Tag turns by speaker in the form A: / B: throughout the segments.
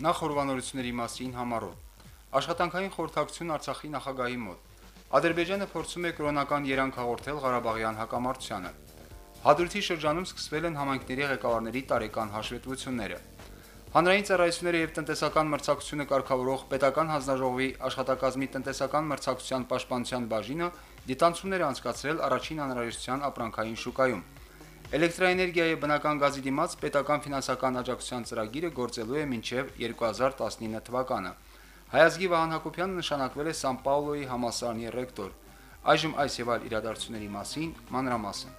A: Նախ ուրվանորությունների մասին համառոտ։ Աշխատանքային խորհրդակցություն Արցախի նախագահի մոտ։ Ադրբեջանը փորձում է կրոնական երանգ հաղորդել Ղարաբաղյան հակամարտությանը։ Հադրութի շրջանում սկսվել են համայնքների ղեկավարների տարեկան հաշվետվությունները։ Հանրային ծառայությունները եւ տնտեսական մրցակցությունը կարգավորող պետական հանձնաժողովի աշխատակազմի տնտեսական մրցակցության պաշտպանության բաժինը դիտանցումներ անցկացրել առաջին անհրաժեշտության ապրանքային շուկայում։ Էլեկտրաէներգիայի բնական գազի դիմաց պետական ֆինանսական աջակցության ծրագիրը գործելու է մինչև 2019 թվականը։ Հայազգի Վահան Հակոբյանը նշանակվել է Սան Պաուլոյի համալսարանի ռեկտոր։ Այժմ այս եւ այլ իրադարձությունների մասին մանրամասն։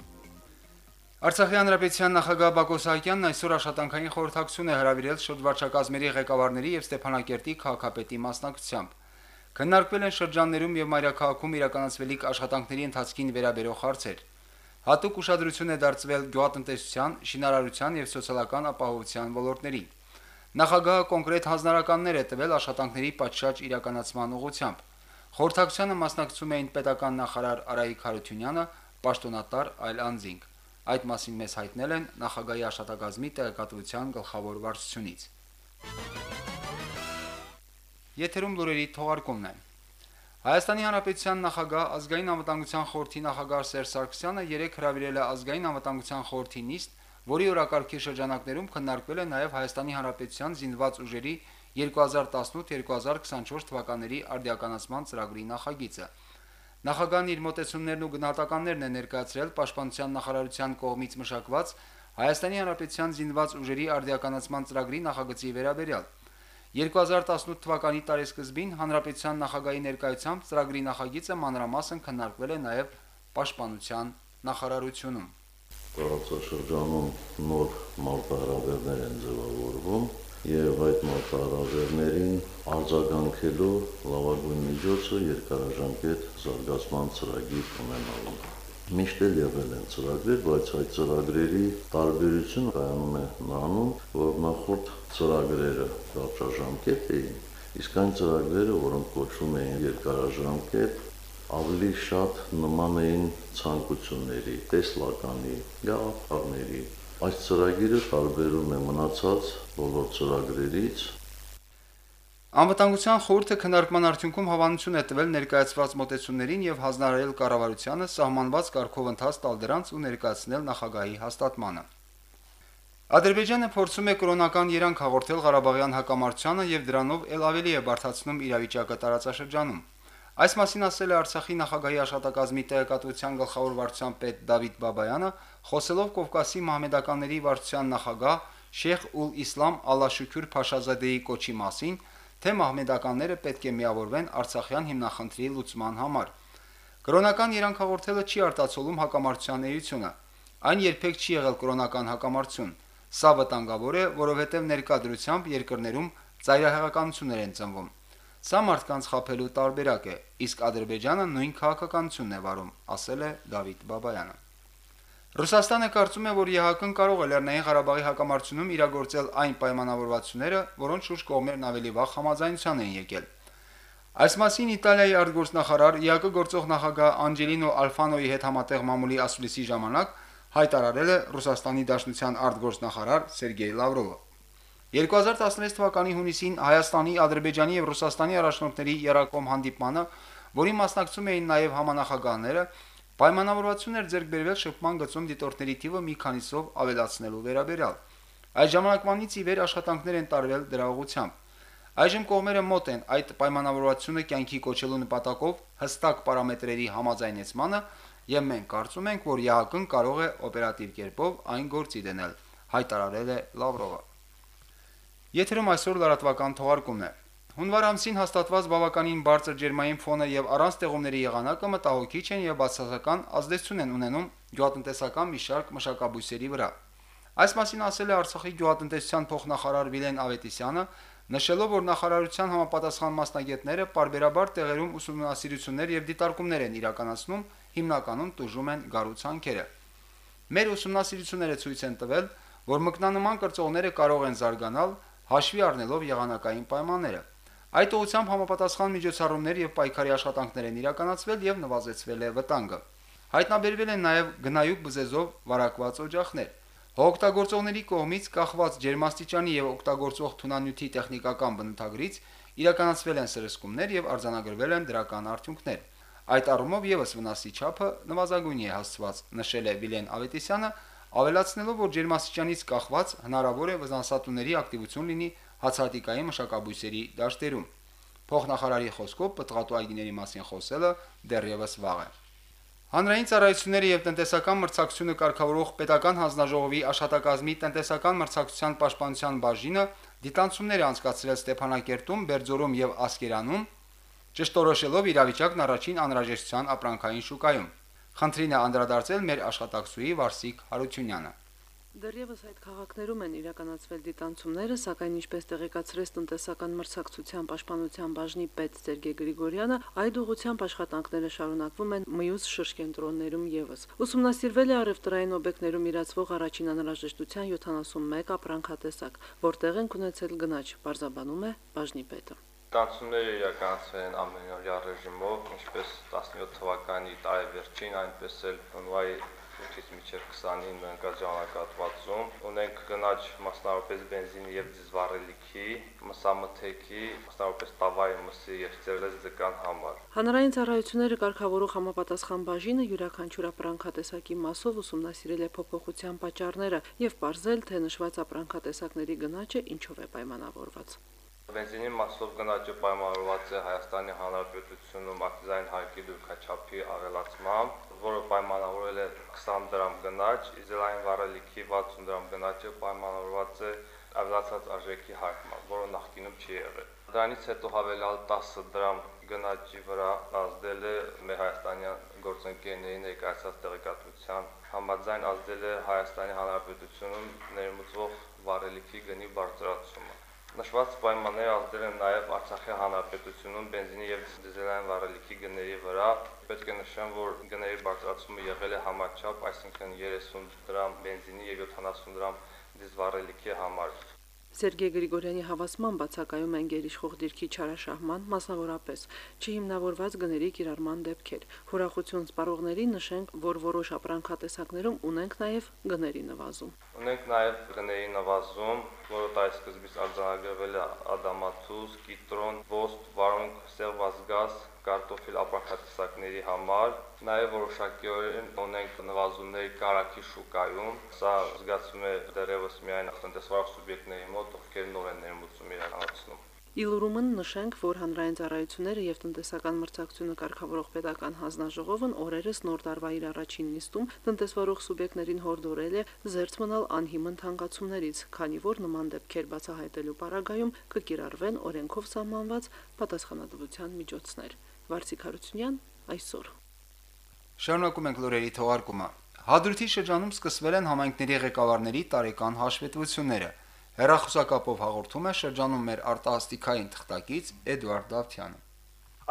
A: Արցախի հանրապետության նախագահ Բակո Սահակյանն այսօր աշխատանքային խորհրդակցություն է հրավիրել շրջվարչակազմերի ղեկավարների եւ Ստեփանակերտի քաղաքապետի մասնակցությամբ։ Քննարկվել են շրջաններում եւ մայրաքաղաքում իրականացվելիք աշխատանքների ընթացքին վերաբերող հարցեր։ Հատուկ ուշադրություն է դարձվել գյուղատնտեսության, շինարարության եւ սոցիալական ապահովության ոլորտներին։ Նախագահը կոնկրետ հանրականներ է տվել աշխատանքների պատշաճ իրականացման ուղղությամբ։ Խորհրդակցությանը մասնակցում էին պետական նախարար Արայիկ Հարությունյանը, պաշտոնատար այլ անձինք։ Այդ մասին մեզ հայտնել են նախագահի աշխատակազմի տեղեկատվության գլխավոր վարչությունից։ Եթերում լուրերի թողարկումն է։ Հայաստանի Հանրապետության նախագահ ազգային անվտանգության խորհրդի նախագահ Սերժ Սարգսյանը երեկ հրավիրել է ազգային անվտանգության խորհրդի նիստ, որի օրակարգի շրջանակներում քննարկվել է նաև Հայաստանի Հանրապետության զինված ուժերի 2018-2024 թվականների արդիականացման ծրագրի նախագիծը։ Նախագահան իր մտեցումներն ու գնահատականներն է ներկայացրել Պաշտպանության նախարարության կողմից մշակված Հայաստանի Հանրապետության զինված ուժերի արդիականացման ծրագրի նախագծի վերաբերյալ։ 2018 թվականի տարեսկզբին հանրապետության նախագահի ներկայությամբ ծրագրի նախագիծը մանրամասն քննարկվել է նաև Պաշտպանության նախարարությունում։
B: Տարածաշրջանում նոր մարտահրավերներ են ձևավորվում եւ այդ մարտահրավերներին արձագանքելու լավագույն միջոցը երկարաժամկետ զարգացման ծրագիր ունենալն է միշտ էլ եղել են ծրագրեր, բայց այդ ծրագրերի տարբերությունը կայանում է նրանում, որ նախորդ ծրագրերը կարճաժամկետ էին, իսկ այն ծրագրերը, որոնք կոչվում էին երկարաժամկետ, ավելի շատ նման էին ցանկությունների, տեսլականի, գաղափարների։ Այս ծրագիրը տարբերում է մնացած բոլոր ծրագրերից
A: Անվտանգության խորհուրդը քննարկման արդյունքում հավանություն է տվել ներկայացված մոտեցումներին եւ հանձնարարել կառավարությանը սահմանված կարգով ընթաց տալ դրանց ու ներկայացնել նախագահի հաստատմանը։ Ադրբեջանը փորձում է կրոնական երանգ հաղորդել Ղարաբաղյան հակամարտությանը եւ դրանով ել ավելի է բարթացնում իրավիճակը տարածաշրջանում։ Այս մասին ասել է Արցախի նախագահի աշխատակազմի տեղեկատվության գլխավոր վարչության պետ Դավիթ Բաբայանը, խոսելով Կովկասի մահմեդականների վարչության նախագահ Շեխ Ուլ Իսլամ Ալաշուքյուր Փաշազադեի կոչի մասին, թե մահմեդականները պետք է միավորվեն Արցախյան հիմնախնդրի լուծման համար։ Կրոնական երանգ հաղորդելը չի արտացոլում հակամարտության էությունը։ Այն երբեք չի եղել կրոնական հակամարտություն։ Սա վտանգավոր է, որովհետև ներկա դրությամբ երկրներում ծայրահեղականություններ են ծնվում։ Սա մարդկանց խափելու տարբերակ է, իսկ Ադրբեջանը նույն քաղաքականությունն է վարում, ասել է Դավիթ Բաբայանը։ Ռուսաստանը կարծում է, որ ԵՀԿ-ն կարող է Լեռնային Ղարաբաղի հակամարտությունում իրագործել այն պայմանավորվածությունները, որոնց շուրջ կողմերն ավելի վաղ համաձայնության են եկել։ Այս մասին Իտալիայի արտգործնախարար ԵՀԿ գործող նախագահ Անջելինո Ալֆանոյի հետ համատեղ մամուլի ասուլիսի ժամանակ հայտարարել է Ռուսաստանի Դաշնության արտգործնախարար Սերգեյ Լավրովը։ 2016 թվականի հունիսին Հայաստանի, Ադրբեջանի եւ Ռուսաստանի առաջնորդների երակոմ հանդիպմանը, որի մասնակցում էին նաեւ համանախագահները, Պայմանավորվածություններ ձեռք բերվել շփման գծում դիտորդների թիվը մի քանիսով ավելացնելու վերաբերյալ։ Այդ ժամանակվանից ի վեր աշխատանքներ են տարվել դրա ուղղությամբ։ Այժմ կողմերը մոտ են այդ պայմանավորվածությունը կյանքի կոչելու նպատակով հստակ պարամետրերի համաձայնեցմանը, եւ մենք կարծում ենք, որ ՀԱԿ-ն կարող է օպերատիվ կերպով այն գործի դնել, հայտարարել է Լավրովը։ Եթերում այսօր լրատվական թողարկումն է։ Հունվար ամսին հաստատված բավականին բարձր ջերմային ֆոնը եւ առանց տեղումների եղանակը մտահոգիչ են եւ բացասական ազդեցություն են ունենում գյուղատնտեսական մի շարք մշակաբույսերի վրա։ Այս մասին ասել է Արցախի գյուղատնտեսության փոխնախարար Վիլեն Ավետիսյանը, նշելով, որ նախարարության համապատասխան մասնագետները parberabar տեղերում ուսումնասիրություններ եւ դիտարկումներ են իրականացնում, հիմնականում տուժում են գառուցանքերը։ Մեր ուսումնասիրությունները ցույց են տվել, որ մկնանման կրծողները կարող են զարգանալ հաշվի առնելով եղանակային պայմանները։ Այդ ուղղությամբ համապատասխան միջոցառումներ եւ պայքարի աշխատանքներ են իրականացվել եւ նվազեցվել է վտանգը։ Հայտնաբերվել են նաեւ գնայուկ բզեզով վարակված օջախներ։ Հողօգտագործողների կողմից կախված ջերմաստիճանի եւ օգտագործվող թունանյութի տեխնիկական բնութագրից իրականացվել են սրսկումներ եւ արձանագրվել են դրական արդյունքներ։ Այդ առումով եւս վնասի չափը նվազագույնի է հասցված, նշել է Վիլեն Ավետիսյանը, ավելացնելով, որ ջերմաստիճանից կախված հնարավոր է վզանսատուների ակտիվություն լինի հացահատիկայի մշակաբույսերի դաշտերում։ Փոխնախարարի խոսքով պտղատու այգիների մասին խոսելը դեռևս վաղ է։ Հանրային ծառայությունների եւ տնտեսական մրցակցությունը կարգավորող պետական հանձնաժողովի աշխատակազմի տնտեսական մրցակցության պաշտպանության բաժինը դիտանցումներ անցկացրել Ստեփանակերտում, Բերձորում եւ Ասկերանում, ճշտորոշելով իրավիճակն առաջին անհրաժեշտության ապրանքային շուկայում։ Խնդրին է անդրադարձել մեր աշխատակցուհի Վարսիկ Հարությունյանը։
C: Դեռևս այդ քաղաքներում են իրականացվել դիտանցումները, սակայն ինչպես տեղեկացրեց տնտեսական մրցակցության պաշտպանության բաժնի պետ Սերգեյ Գրիգորյանը, այդ ուղղությամբ աշխատանքները շարունակվում են մյուս շրջենտրոններում եւս։ Ուսումնասիրվել է առևտրային օբյեկտներում իրացվող առաջին անհրաժեշտության 71 ապրանքատեսակ, որտեղ են ունեցել գնաճ, բարձաբանում է բաժնի պետը։
D: Կանցումները իրականացվել են ամենօրյա ռեժիմով, ինչպես 17 թվականի տարեվերջին, այնպես էլ հունվարի 8-ից մինչև 29 ընկած ժամանակահատվածում ունենք գնաճ մասնավորապես բենզինի եւ դիզվառելիքի, մսամթեքի, մասնավորապես տավարի մսի եւ ծերլես ձկան համար։
C: Հանրային ծառայությունները կարգավորող համապատասխան բաժինը յուրաքանչյուր ապրանքատեսակի մասով ուսումնասիրել է փոփոխության պատճառները եւ ողրզել, թե նշված ապրանքատեսակների գնաճը ինչով է պայմանավորված։
D: Բենզինի մասով գնաճը պայմանավորված է Հայաստանի Հանրապետությունում ակցիզային հարկի դուրքաչափի առելացմամբ, որը պայմանավորել է 20 դրամ գնաճ, իզելային վառելիքի 60 դրամ գնաճը պայմանավորված է ավելացած արժեքի հարկմամբ, որը նախկինում չի եղել։ Դրանից հետո հավելյալ 10 դրամ գնաճի վրա ազդել է մեր հայաստանյան գործընկերների ներկայացած տեղեկատվության համաձայն ազդել է Հայաստանի Հանրապետությունում ներմուծվող վառելիքի գնի բարձրացումը։ Նշված պայմանները ազդել են նաև Արցախի հանրապետությունում բենզինի եւ դիզելային վառելիքի գների վրա։ Պետք է նշեմ, որ գների բարձրացումը եղել է համաչափ, այսինքն 30 դրամ բենզինի եւ 70 դրամ դիզվառելիքի համար։
C: Սերգեյ Գրիգորյանի հավասման բացակայում են գերիշխող դիրքի չարաշահման, մասնավորապես չհիմնավորված գների կիրառման դեպքեր։ Հուրախություն սպառողների նշենք, որ որոշ ապրանքատեսակներում ունենք նաև գների նվազում։
D: Ունենք նաև գների նվազում, որը տարեսկզբից արձանագրվել է ադամաթուս, կիտրոն, ոստ, վարունգ, սեղվազգազ, կարտոֆիլ ապրանքատեսակների համար, նաև որոշակիորեն ունենք նվազումներ կարակի շուկայում։ Սա զգացվում է դեռևս միայն տնտեսվարող սուբյեկտների մոտ, ովքեր նոր են ներմուծում իրականացնում։
C: Իլուրումն նշենք, որ հանրային ծառայությունները եւ տնտեսական մրցակցությունը կարգավորող պետական հանձնաժողովն օրերս նոր տարվա իր առաջին նիստում տնտեսվարող սուբյեկտներին հորդորել է զերծ մնալ անհիմն թանկացումներից, քանի որ նման դեպքեր բացահայտելու պարագայում կկիրառվեն օրենքով սահմանված պատասխանատվության միջոցներ։ Վարսիկ Հարությունյան այսօր։
A: Շարունակում ենք լուրերի թողարկումը։ Հադրութի շրջանում սկսվել են համայնքների ղեկավարների տարեկան հաշվետվությունները։ Հերախոսակապով հաղորդում է շրջանում մեր արտահասթիկային թղթակից Էդվարդ Դավթյանը։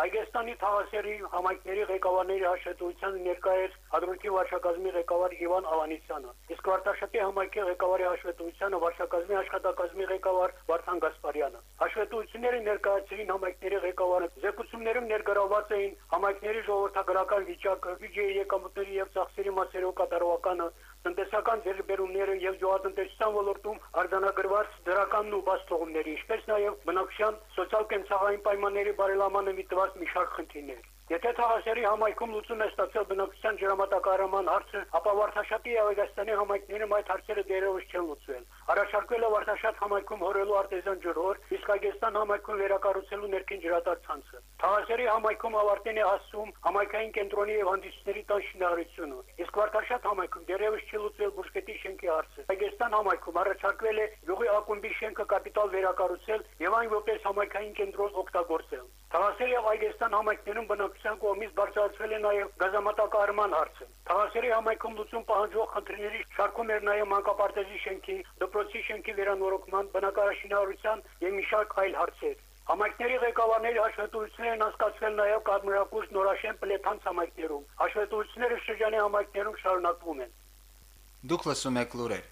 E: Հայկեստանի թավասերի համայնքների ղեկավարների հաշվետվության ներկայեց Հադրութի վարչակազմի ղեկավար Իվան Ավանեսյանը։ Իսկ Վարդաշտի համայնքի ղեկավարի հաշվետվությանը վարչակազմի աշխատակազմի ղեկավար Վարդան Գասպարյանը։ Հաշվետվությունները ներկայացրին համայնքների ղեկավարը։ Զեկուցումներում ներգրաված էին համայնքների ժողովրդագրական վիճակը, բյուջեի եկամուտների եւ ծախսերի մասերով կատարողականը, տնտեսական ձեռբերումները եւ գյուղատնտեսության ոլորտում արձանագրված դրականն ու բացթողումների, ինչպես նաեւ բնակչության սոցիալ-կենցաղային պայմանների բարելավմանը միտված մի շարք խնդիրներ։ Եթե Թավասերի համայնքում լուծում է ստացել բնակչության ջրամատակարարման հարցը, ապա Վարդաշատի եւ Այգաստանի համայնքներում այդ հարցերը դերևս չեն լուծվել։ Առաջարկվել է Վարդաշատ համայնքում հորելու արտեզյան ջրհոր, իսկ Այգաստան համայնքում վերակառուցելու ներքին ջրատար-ցանցը։ Թավասերի համայնքում ավարտին է հասցում համայնքային կենտրոնի եւ հանդիսների տան շինարարությունը, իսկ Վարդաշատ համայնքում դերևս չի լուծվել բուժկետի շենքի հարցը։ Այգաստան համայնքում առաջարկվել է յուղի ակումբի շենքը կապիտալ վերակառուցել եւ այն որպես համայնքային կենտրոն օգտագործել։ Թավասերի եւ Այգեստան համայնքներում բնակչության կողմից բարձրացվել է նաեւ գազամատակարարման հարցը։ Թավասերի համայնքում լուծում պահանջող խնդիրների շարքում էր նաեւ մանկապարտեզի շենքի, դպրոցի շենքի վերանորոգման, բնակարաշինարարության եւ մի շարք այլ հարցեր։ Համայնքների ղեկավարների հաշվետվություններն անցկացվել նաև Կարմրակուս Նորաշեն Պլեթանց համայնքներում։ Հաշվետվությունները շրջանի համայնքներում շարունակվում են։
A: Դուք լսում եք լուրեր։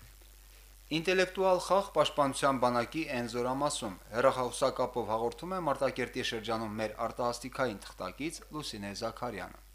A: Ինտելեկտուալ խաղ պաշտպանության բանակի Էնզորամասում հերախոսակապով հաղորդում է Մարտակերտի շրջանում մեր արտահասթիկային թղթակից Լուսինե Զաքարյանը։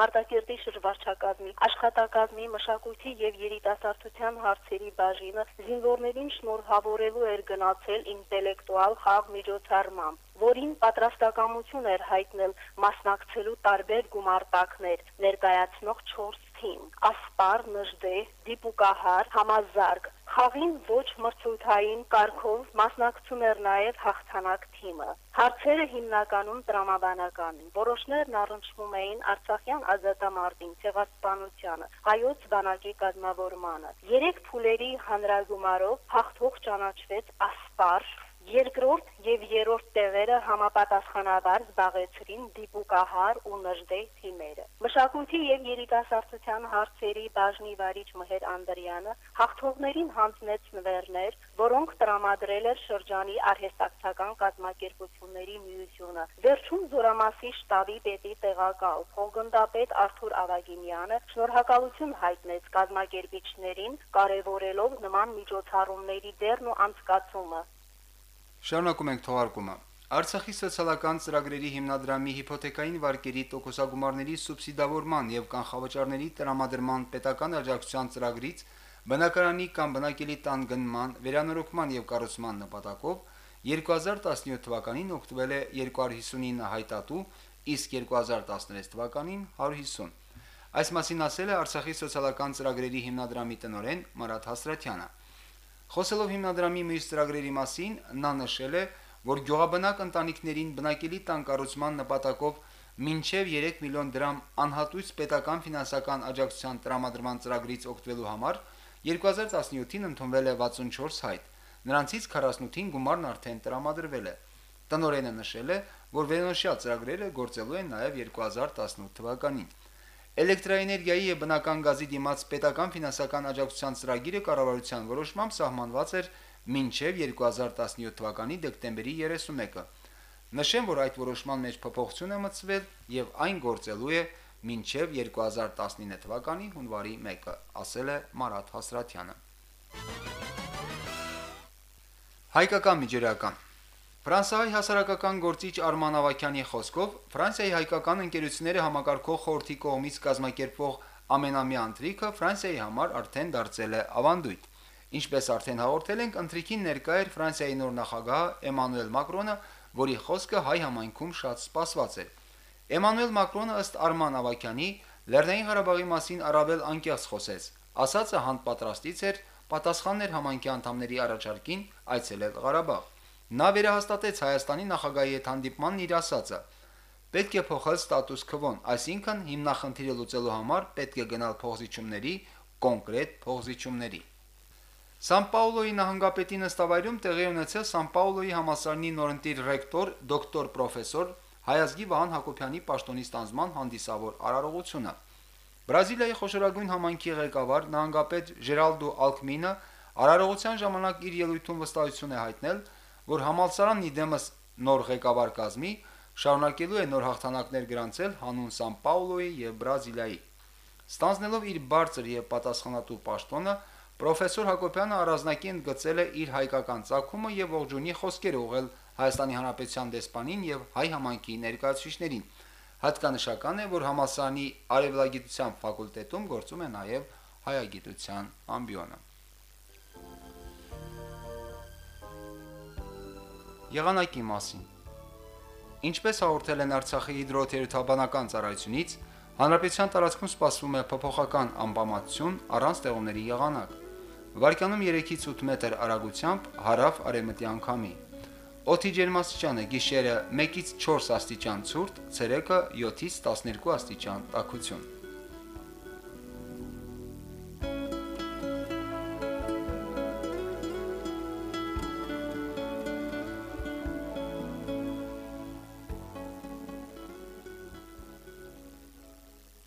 F: Մարտակերտի շրջվարչակազմի, աշխատակազմի, մշակույթի եւ երիտասարդության հարցերի բաժինը զինվորներին շնորհավորելու էր գնացել ինտելեկտուալ խաղ միջոցառմամբ որին պատրաստակամություն էր հայտնել մասնակցելու տարբեր գումարտակներ, ներկայացնող 4 թիմ՝ Ասպար, Նժդե, Դիպուկահար, Համազարգ։ Խաղին ոչ մրցույթային կարգով մասնակցում էր նաև հաղթանակ թիմը։ Հարցերը հիմնականում տրամաբանական են։ Որոշներն առնչվում էին Արցախյան ազատամարտին, ցեղասպանությանը, հայոց բանակի կազմավորմանը։ Երեք փուլերի հանրագումարով հաղթող ճանաչվեց Ասպար, Երկրորդ եւ երրորդ տեղերը համապատասխանաբար զբաղեցրին դիպուկահար ու նժդե թիմերը։ Մշակույթի եւ երիտասարդության հարցերի բաժնի վարիչ Մհեր Անդրյանը հաղթողներին հանձնեց նվերներ, որոնք տրամադրել էր շրջանի արհեստակցական կազմակերպությունների միությունը։ Վերջում Զորամասի շտաբի պետի տեղակալ Փողգնդապետ Արթուր Ավագիմյանը շնորհակալություն հայտնեց կազմակերպիչներին, կարևորելով նման միջոցառումների դերն ու անցկացումը։
A: Շարունակում ենք թողարկումը։ Արցախի սոցիալական ծրագրերի հիմնադրամի հիփոթեկային վարկերի տոկոսագումարների սուբսիդավորման եւ կանխավճարների տրամադրման պետական աջակցության ծրագրից բնակարանի կամ բնակելի տան գնման, վերանորոգման եւ կառուցման նպատակով 2017 թվականին օգտվել է 259 հայտատու, իսկ 2016 թվականին 150։ Այս մասին ասել է Արցախի սոցիալական ծրագրերի հիմնադրամի տնօրեն Մարատ Հասրատյանը։ Խոսելով հիմնադրամի մյուս ծրագրերի մասին, նա նշել է, որ գյուղաբնակ ընտանիքներին բնակելի տան կառուցման նպատակով մինչև 3 միլիոն դրամ անհատույց պետական ֆինանսական աջակցության տրամադրման ծրագրից օգտվելու համար 2017-ին ընդունվել է 64 հայտ, նրանցից 48-ին գումարն արդեն տրամադրվել է։ Տնորենը նշել է, որ վերոնշյալ ծրագրերը գործելու են նաև 2018 թվականին։ Էլեկտրակայանի եւ բնական գազի դիմաց պետական ֆինանսական աջակցության ծրագիրը կառավարության որոշմամբ սահմանված էր մինչև 2017 թվականի դեկտեմբերի 31-ը։ Նշեմ, որ այդ որոշման մեջ փոփոխություն է մտցվել եւ այն գործելու է մինչև 2019 թվականի հունվարի 1-ը, ասել է Մարատ Հասրատյանը։ Հայկական միջերական Ֆրանսիայի հասարակական գործիչ Արման Ավակյանի խոսքով Ֆրանսիայի հայկական ընկերությունները համակարգող խորհրդի կողմից կազմակերպվող ամենամյա ընթրիքը Ֆրանսիայի համար արդեն դարձել է ավանդույթ։ Ինչպես արդեն հաղորդել ենք, ընթրիքին ներկա էր Ֆրանսիայի նոր նախագահ Էմանուել Մակրոնը, որի խոսքը հայ համայնքում շատ սպասված էր։ Էմանուել Մակրոնը ըստ Արման Ավակյանի Լեռնային Ղարաբաղի մասին առավել անկեղծ խոսեց։ Ասածը հանդպատրաստից էր պատասխաններ համայնքի անդամների առաջարկին այցելել Ղարաբաղ։ Նա վերահաստատեց Հայաստանի նախագահի հետ հանդիպմանն իր ասածը. Պետք է փոխել ստատուս քվոն, այսինքն հիմնախնդիրը լուծելու համար պետք է գնալ փոխզիջումների, կոնկրետ փոխզիջումների։ Սան Պաուլոյի նահանգապետի նստավայրում տեղի ունեցել Սան Պաուլոյի համալսարանի նորընտիր ռեկտոր, դոկտոր պրոֆեսոր Հայազգի Վահան Հակոբյանի պաշտոնի ստանձման հանդիսավոր արարողությունը։ Բրազիլիայի խոշորագույն համայնքի ղեկավար նահանգապետ Ժերալդո Ալկմինը արարողության ժամանակ իր ելույթում վստահություն է հայտնել, որ համալսարանն իդեմս նոր ղեկավար կազմի շարունակելու է նոր հաղթանակներ գրանցել հանուն Սան Պաուլոյի եւ Բրազիլիայի։ Ստանձնելով իր բարձր եւ պատասխանատու պաշտոնը, պրոֆեսոր Հակոբյանը առանձնակի ընդգծել է իր հայկական ցակումը եւ ողջունի խոսքեր ուղղել Հայաստանի Հանրապետության դեսպանին եւ հայ համայնքի ներկայացուցիչներին։ Հատկանշական է, որ համալսարանի արևելագիտության ֆակուլտետում գործում է նաեւ հայագիտության ամբիոնը։ Եղանակի մասին։ Ինչպես հաղորդել են Արցախի հիդրոթերապևտաբանական ծառայությունից, հանրապետության տարածքում սպասվում է փոփոխական անբավարարություն առանց տեղումների եղանակ։ Վարկյանում 3-ից 8 մետր արագությամբ հարավ արևմտյան քամի։ Օդի ջերմաստիճանը գիշերը 1-ից 4 աստիճան ցուրտ, ցերեկը 7-ից 12 աստիճան տաքություն։